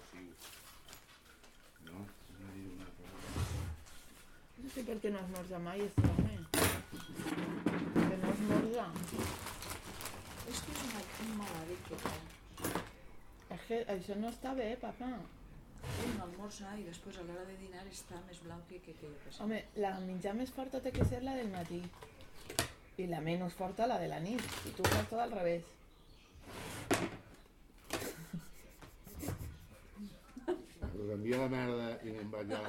explosiu. No? No dir una cosa. No sé per què no esmorza mai, este home. Que no esmorza. És que és un, un mal hàbit que té. És que això no està bé, papa. No almorza i després a l'hora de dinar està més blanc que, que sé. Home, la menjar més forta té que ser la del matí. I la menys forta la de la nit. I tu fas tot al revés. Us envia la merda i me'n vaig a,